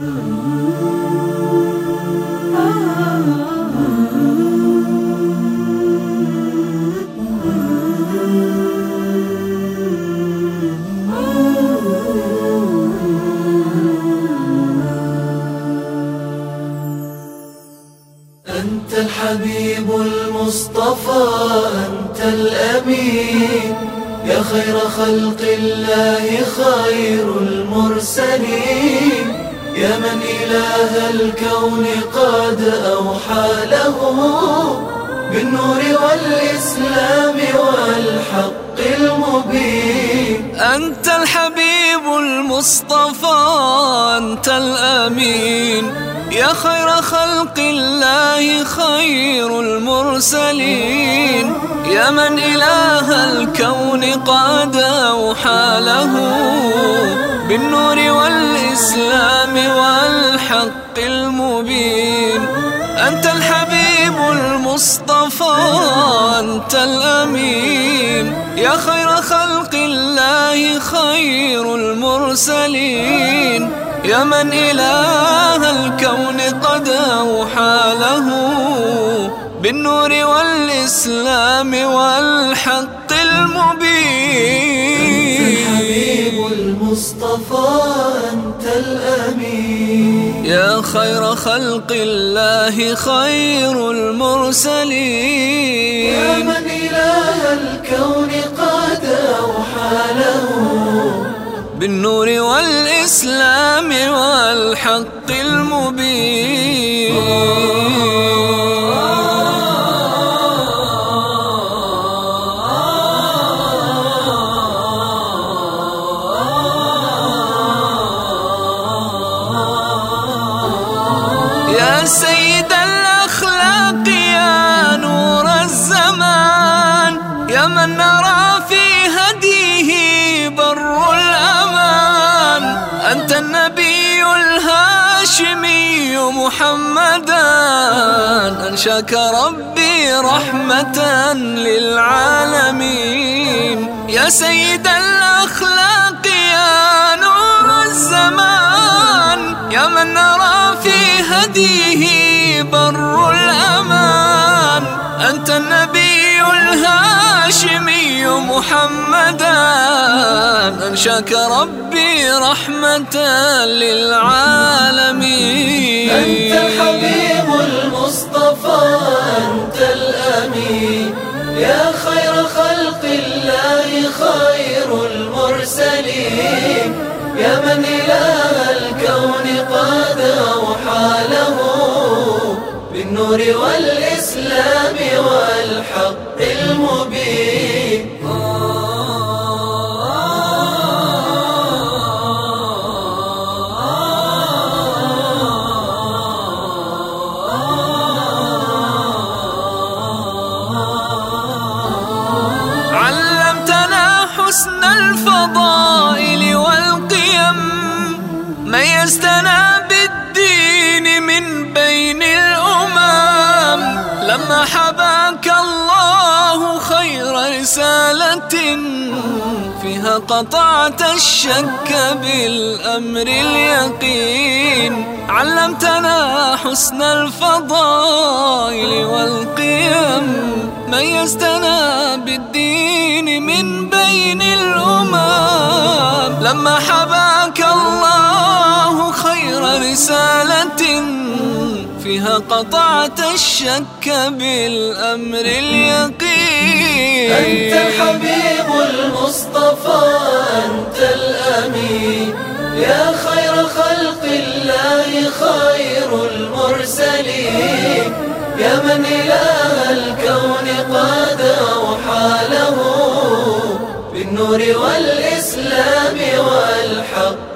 أنت الحبيب المصطفى أنت الأمين. يا خير خلق الله خير المرسلين. يا من إله الكون قد أوحى له بالنور والإسلام والحق المبين. أنت الحبيب المصطفى أنت الأمين. يا خير خلق الله خير المرسلين. يا من إله الكون قد أوحى له بالنور أنت الحبيب المصطفى أنت الأمين. يا خير خلق الله خير المرسلين. يا من إله الكون قد أوحى له بالنور والإسلام والحق المبين. أنت الحبيب المصطفى أنت الأمين. يا خير خلق الله خير المرسلين. يا من إله الكون قد أوحى له. بالنور والإسلام والحق المبين. سيد الأخلاق يا نور الزمان يا من نرى في هديه بر الأمان. أنت النبي الهاشمي محمدا أنشاك ربي رحمة للعالمين. يا سيد الأخلاق بر الأمان. أنت النبي الهاشمي محمدا. أنشاك ربي رحمة للعالمين. أنت الحبيب المصطفى أنت الأمين. يا خير خلق الله خير المرسلين. يا من إله الكون بالنور والإسلام والحق المبين. علمتنا حسن الفضائل والقيم حباك الله خير رسالة فيها قطعت الشك بالأمر اليقين. علمتنا حسن الفضائل والقيم. ميزتنا بالدين من بين الأمم. لما حباك الله خير رسالة فيها قطعت الشك بالأمر اليقين. أنت الحبيب المصطفى أنت الأمين. يا خير خلق الله خير المرسلين. يا من إله الكون قد أوحى له بالنور والإسلام والحق.